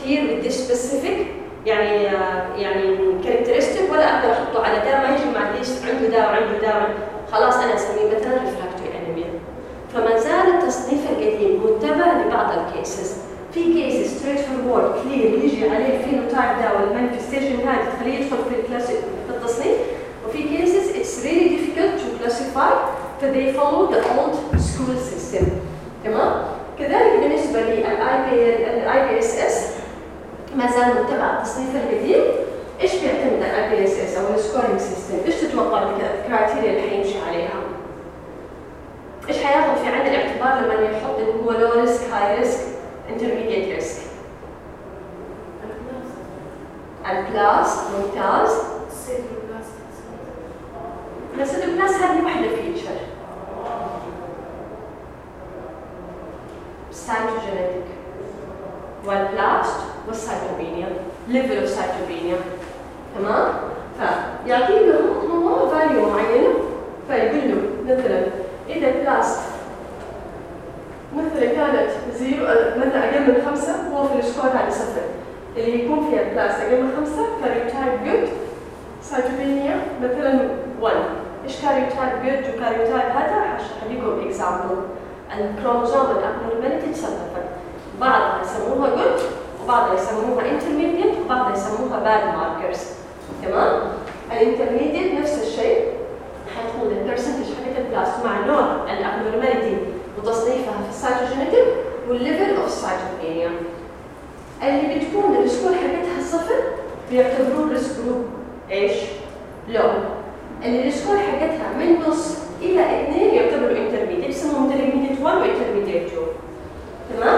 S1: كثير بالديش سبيسيفيك يعني آه، يعني كاركترستيك ولا أقدر أحطه على ده ما يجي مع الديش عنده ده وعنده ده خلاص أنا أسميه مثلا ريفراكتوري انيميا فما زال التصنيف القديم متبع لبعض الكيسز في كيس ستريت فورورد كلير يجي عليه الفينوتايب ده والمانفستيشن هاي تخليه يدخل في الكلاسيك في التصنيف. وفي كيسز اتس ريلي ديفيكولت تو كلاسيفاي فذي فولو ذا اولد سكول سيستم تمام؟ كذلك بالنسبة لل IPSS ما زال متبع التصنيف القديم إيش بيعتمد على ال IPSS أو ال scoring system؟ إيش تتوقع ال criteria اللي حيمشي عليها؟ إيش حياخذ في عين الاعتبار لما يحط انه هو low risk high risk intermediate risk؟ ال blast ممتاز بس البلاس هذه واحدة فيتشر سايتوجينيتك While last was cytopenia level of تمام؟ فيعطيه لهم هو فاليو معينه فيقول طيب، له مثلا إذا بلاست مثلا كانت زيرو آه، مثلا أقل من خمسة هو في الاشكال هذا صفر. اللي يكون فيها بلاست أقل من خمسة كاريوتايب جود cytopenia مثلا 1 إيش karyotype good و karyotype bad؟ حديكم example ال chromosome ال abnormality تسبب بعضها يسموها good وبعضها يسموها intermediate وبعضها يسموها bad markers تمام؟ ال intermediate نفس الشيء. حتكون ال percentage حقت ال blast مع نوع ال abnormality وتصنيفها في ال cytogenetic وال level of cytopenia اللي بتكون ال score حقتها صفر بيعتبروه risk group إيش؟ low. اللي ال score حقتها من نص إلى اثنين يعتبروا intermediate يسموهم intermediate 1 و intermediate 2 تمام؟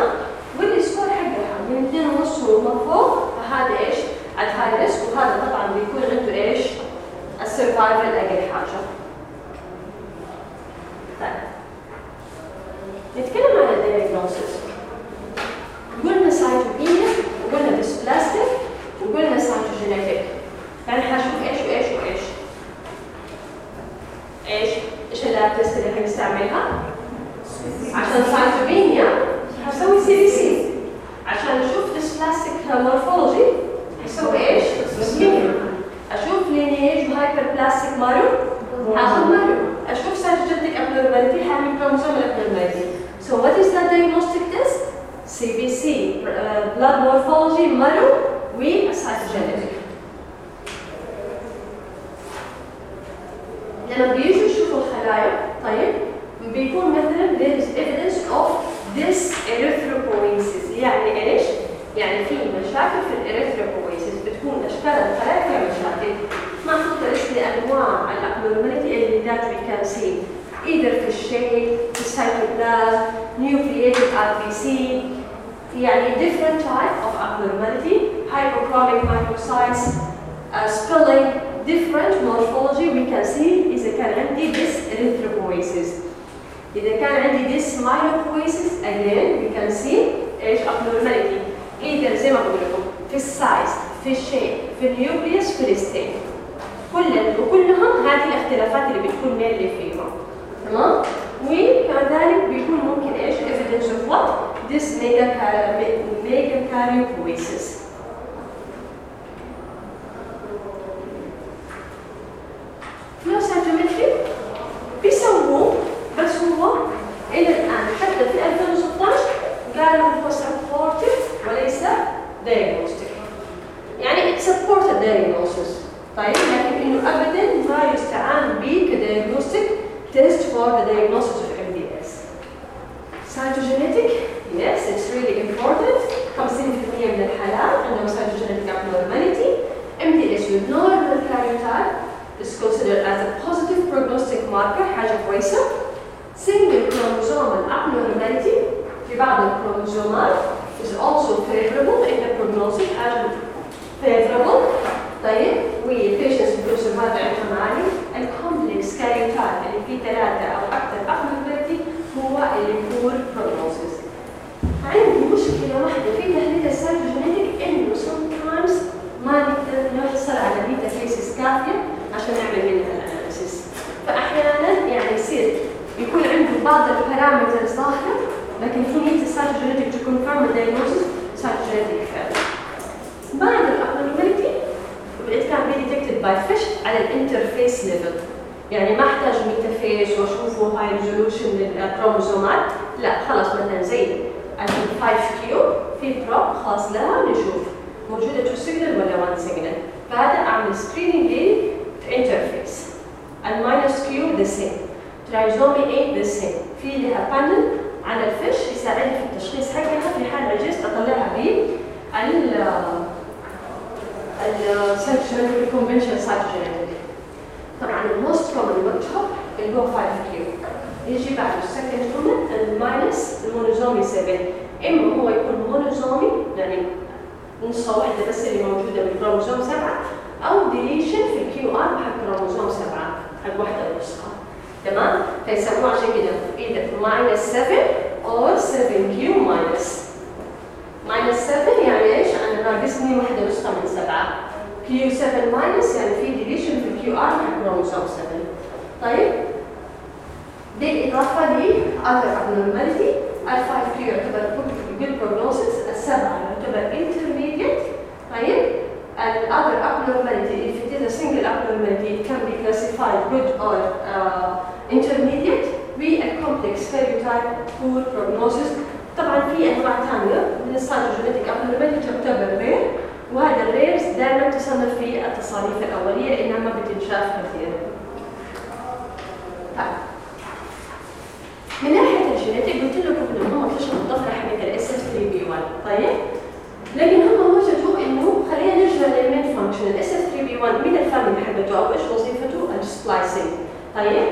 S1: This mega mega karyopoiesis ال section ال conventional cytogenetic طبعا ال most common ويب اللي هو 5 q يجي بعد ال second common ال minus ال monosomy 7 إما هو يكون monosomy يعني نسخة واحدة بس اللي موجودة من كروموزوم 7 أو deletion في ال q arm حق كروموزوم 7 حق واحدة النسخه تمام؟ فيسموه عشان كده either minus 7 or 7 q minus. minus 7 يعني إيش؟ ناقصني واحدة نسخه من 7 q 7 minus يعني في deletion في ال q arm حق كروموسوم 7 طيب بالإضافة ل other abnormality ال 5 q يعتبر good prognosis السبعة يعتبر intermediate طيب ال other abnormality if it is a single abnormality it can be classified good or uh, intermediate بال complex karyotype poor prognosis طبعا في أنواع ثانية. من ال cytogenetic abnormality تعتبر rare وهذا ال rares دائما تصنف في التصانيف الأولية لانها ما بتنشاف كثير. طيب. من ناحية ال genetic قلت لكم انهم هم اكتشفوا الطفرة حقت ال SF3B1 طيب. لكن هم وجدوا إنه خلينا نرجع لل main function. ال SF3B1 من ال family حقته أو إيش وظيفته؟ ال splicing طيب.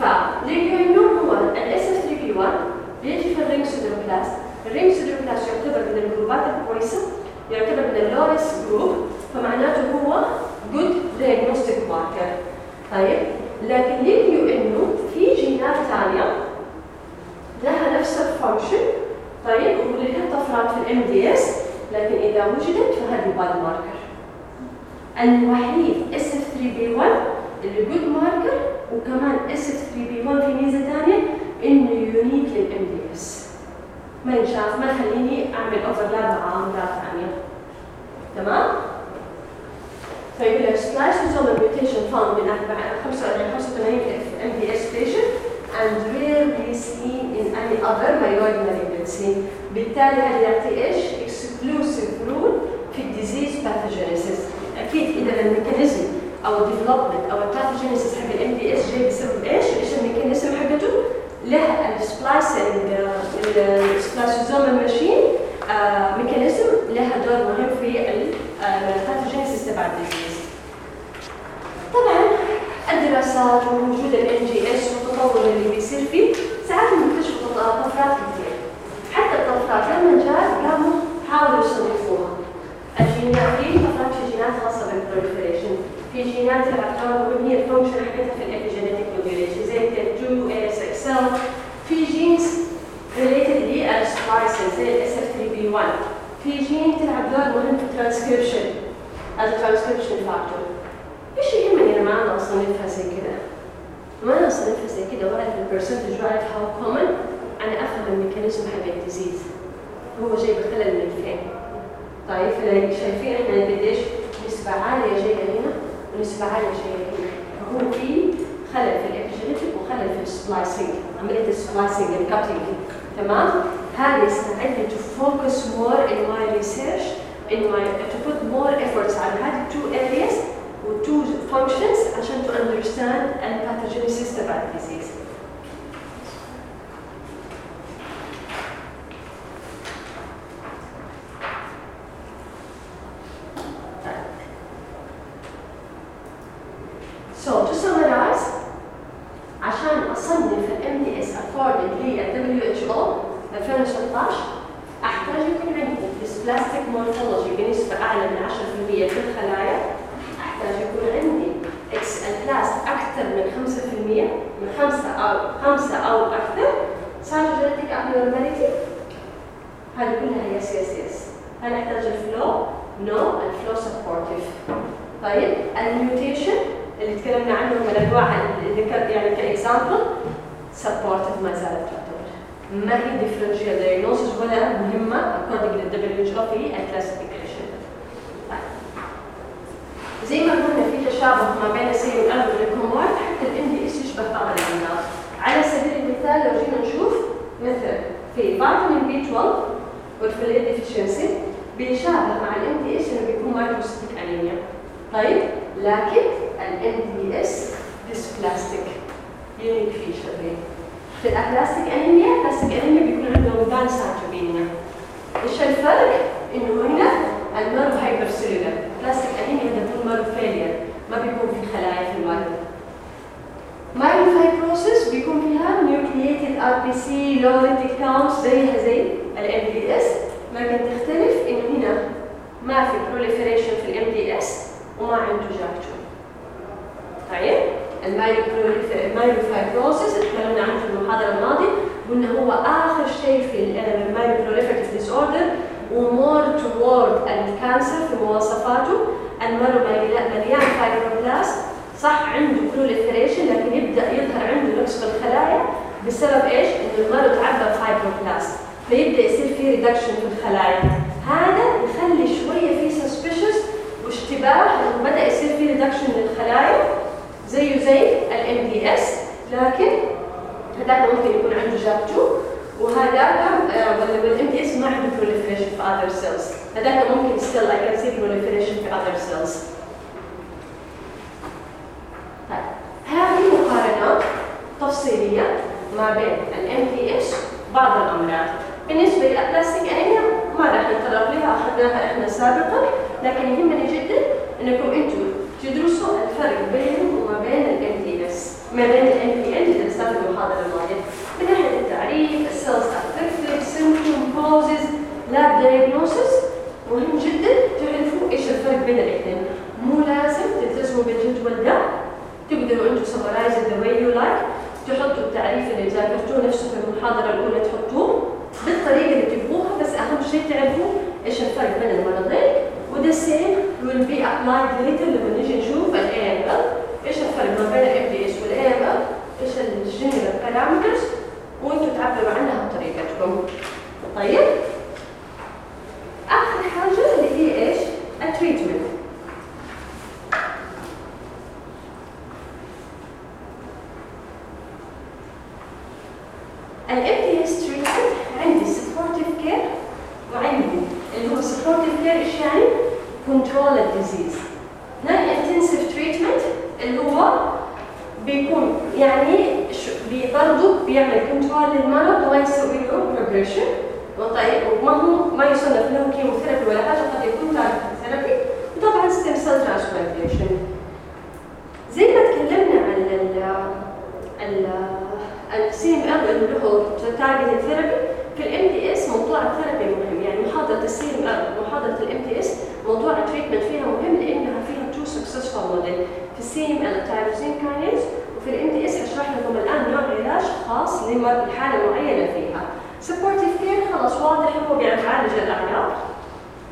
S1: فلقوا انه هو ال SF3B1 بيجي في ال ring sideroblast ال ring sideroblast يعتبر من ال group ات الكويسة يعتبر من ال low risk group فمعناته هو good prognostic marker طيب لكن لقيوا انه في جينات ثانية؟ لها نفس ال function طيب ولها طفرات في ال MDS لكن إذا وجدت فهذه bad marker الوحيد اس اف 3 بي 1 اللي جود ماركر وكمان اس اف 3 بي 1 في ميزه ثانية انه unique لل MDS ما ينشاف ما يخليني أعمل overlap مع امراض ثانية تمام فيقول لك spliceosome mutation found in 45 85 MDS patient and rarely seen in any other myeloid malignancy بالتالي هذا يعطي إيش؟ exclusive role في ال disease pathogenesis أكيد إذا ال mechanism أو ال development أو ال pathogenesis حق ال MDS جاي بسبب إيش؟ إيش ال mechanism حقته؟ له ال splicing ال spliceosome machine mechanism آه، لها دور مهم في ال pathogenesis تبع ال disease. طبعا الدراسات ووجود ال NGS والتطور اللي بيصير فيه ساعات بنكتشف طفرات كثير حتى الطفرات لما جات قاموا حاولوا يصنفوها. الجينات في طفرات في جينات خاصة بال proliferation في جينات تلعب دور مهم هي ال function حقتها في ال epigenetic modulation زي ال TET2 ASXL في genes related لل splicing زي ال SF3B1 في جين تلعب دور مهم في الترانسكريبشن از ترانسكريبشن فاكتور إيش يهمني لما أنا اصنفها زي كده؟ لما أنا اصنفها زي كده واعرف ال percentage واعرف how common أنا افهم ال mechanism حق ال disease هو جاي بخلل من فين؟ طيب شايفين إحنا قديش نسبة عالية جاية هنا ونسبة عالية جاية هنا فهو في خلل في الابيجينيتك وخلل في ال splicing عملية ال splicing ال cutting تمام؟ هذا يساعدني to focus more in my research in my to put more efforts على هذه two areas و two functions عشان to understand the pathogenesis تبع الديزيز ما هي ديفرنشال دايجنوستس ولا اكوردنج للدبليو اتش أو في الكلاسيفيكيشن زي ما قلنا في تشابه ما بين السيم الاب والكوموات حتى دي اس يشبه بعض الامراض على سبيل المثال لو جينا نشوف مثل في فيتامين بي 12 والفوليت ديفيشنسي بيشابه مع دي اس إنه بيكون مايكروستيك انيميا طيب لكن دي اس dysplastic unique feature في ال aplastic anemia بيكون عنده pancytopenia إيش الفرق؟ انه هنا ال marrow hypercellular aplastic anemia ده بيكون marrow failure ما بيكون في خلايا في ال marrow myelofibrosis بيكون فيها nucleated RBC low retic count زيها زي ال MDS لكن تختلف انه هنا ما في proliferation في ال MDS وما عنده JAK2 طيب ال myelofibrosis اللي تكلمنا عنه في المحاضره الماضيه قلنا هو اخر شيء في ال myeloproliferative disorder و more toward ال cancer في ال marrow مليان fibroblast صح عنده proliferation لكن يبدأ يظهر عنده نقص في الخلايا. بسبب إيش؟ إنه ال marrow عبى fibroblast فيبدأ يصير في reduction في الخلايا. هذا يخلي شوية في suspicious واشتباه إنه بدأ يصير في reduction للخلايا زيه زي ال MDS لكن هذاك ممكن يكون عنده JAK2 وهذاك ولا بال MDS ما عنده proliferation في other cells. هذاك ممكن still I can see proliferation في other cells. طيب هذه مقارنات تفصيلية ما بين ال MDS بعض الأمراض. بالنسبة لل aplastic anemia ما راح نتطرق لها أخذناها إحنا سابقا لكن يهمني جدا إنكم أنتم تدرسوا الفرق بينه وما بين ال MDS ما بين ال MPN اللي درسناه في المحاضره الماضيه من ناحية التعريف ال cells affected symptom causes lab diagnosis مهم جدا تعرفوا إيش الفرق بين الإثنين. مو لازم تلتزموا بالجدول ده. تقدروا أنتم summarize the way you like تحطوا التعريف اللي ذاكرتوه نفسه في المحاضرة الأولى تحطوه بالطريقة اللي تبغوها بس أهم شيء تعرفوا إيش الفرق بين المرضين. و the same will be applied later لما نيجي نشوف ال AML إيش الفرق ما بين ال MDS وال AML إيش ال general parameters وأنتم تعبروا عنها بطريقتكم طيب؟ اخر حاجة اللي هي إيش؟ ال treatment ال MDS treatment عندي supportive care وعندي اللي هو supportive care إيش يعني؟ control ال disease non intensive treatment اللي هو بيكون يعني برضه بيعمل control للمرض وما يسوي له progression وطيب وما هو ما يصنف له chemotherapy ولا حاجة قد يكون target therapy وطبعا stem cell transplantation زي ما تكلمنا عن ال ال ال CML اللي هو target therapy في ال MDS موضوع ال therapy مهم. يعني محاضرة ال CML ومحاضره ال MDS موضوع ال treatment فيها مهم لأنها فيها two successful model في ام ال tyrosine kinase وفي ال MDS هشرح لكم الآن نوع علاج خاص لحاله معينة فيها. supportive care خلاص واضح هو بيعالج الأعراض.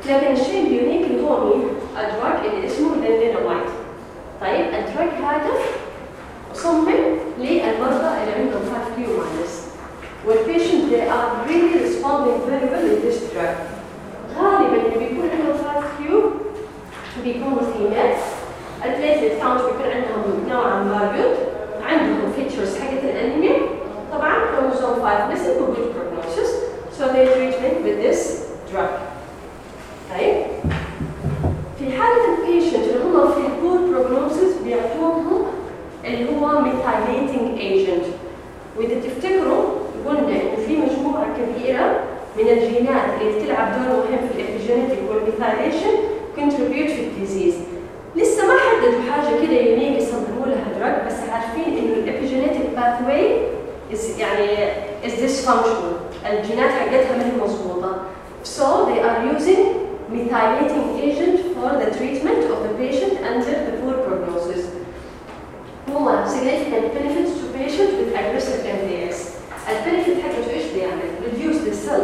S1: لكن الشيء ال unique اللي هو مين؟ ال drug اللي اسمه lenalidomide طيب ال drug هذا صمم للمرضى اللي عندهم 5 q minus وال patient they are really responding very well to this drug. غالبا اللي بيكون عندهم 5 q بيكونوا female ال platelet count بيكون عندهم نوعا ما good عندهم features حقت الانيميا طبعا كروموسوم 5 missing و good prognosis. So they treatment with this drug. طيب. في حالة ال patient اللي هم في poor prognosis بيعطوهم اللي هو methylating agent. وإذا تفتكروا قلنا إن في مجموعة كبيرة من الجينات اللي بتلعب دور مهم في ال epigenetic وال methylation contribute في ال disease لسه ما حددوا حاجة كده unique يصمموا لها drug بس عارفين انه ال epigenetic pathway يعني is dysfunctional الجينات حقتها ما هي مظبوطه so they are using methylating agent for the treatment of the patient under the poor prognosis هو significant benefits to patient with aggressive MDS البنفيت حقته إيش بيعمل؟ reduce the cell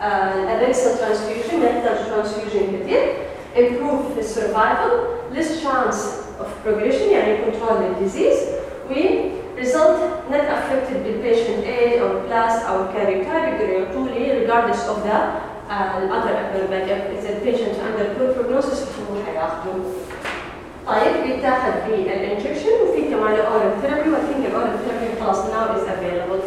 S1: uh, cell transfusion يحتاج transfusion كثير improve the survival less chance of progression يعني control the disease و result not affected بالpatient age or class or يعطوا لي regardless of the uh, other abnormality if the patient under poor prognosis هو حياخذه طيب بيتاخذ بال injection وفي كمان ال oral therapy و think ال oral therapy خلاص now is available.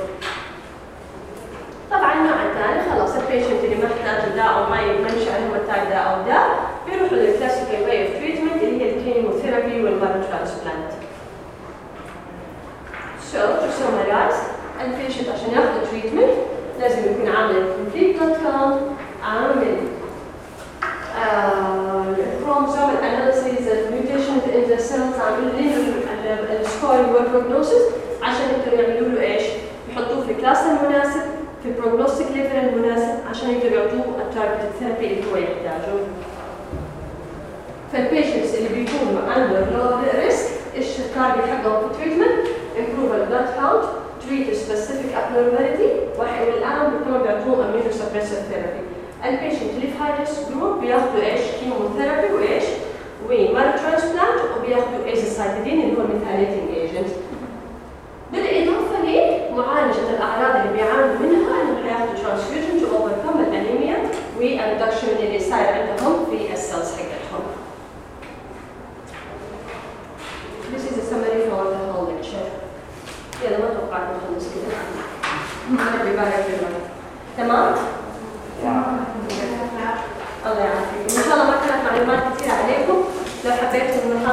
S1: طبعا النوع الثاني خلاص ال patient اللي ما احتاج ده أو ما يمشي عليهم ال type ده أو ده بيروحوا لل classical way of treatment اللي هي transplant. So to summarize ال patient عشان ياخذ treatment لازم يكون عامل complete blood count عامل ال chromosome analysis ال mutation in the cells عاملين ال scoring وال prognosis عشان يقدروا يعملوا له إيش؟ يحطوه في ال class المناسب في ال prognostic level المناسب عشان يقدروا يعطوه ال target therapy اللي هو يحتاجه. فال patients اللي بيكونوا low risk إيش ال target حقهم في treatment؟ improve ال blood count treat a specific abnormality والان كمان بيعطوهم immunosuppressive therapy. ال patient اللي في high risk group بياخذوا إيش؟ chemotherapy وإيش؟ و marrow transplant وبياخذوا azacitidine اللي هو ال methylating agent. بالإضافة لمعالجه الأعراض اللي بيعانوا منها انهم حياخذوا transfusion to overcome ال anemia وال reduction اللي صاير عندهم في ال cells حقتهم. يلا ما توقعت نخلص كذا نضرب ببالك بالمرة تمام؟ الله يعافيك. إن شاء الله ما كانت معلومات كثيره عليكم. لو حبيتوا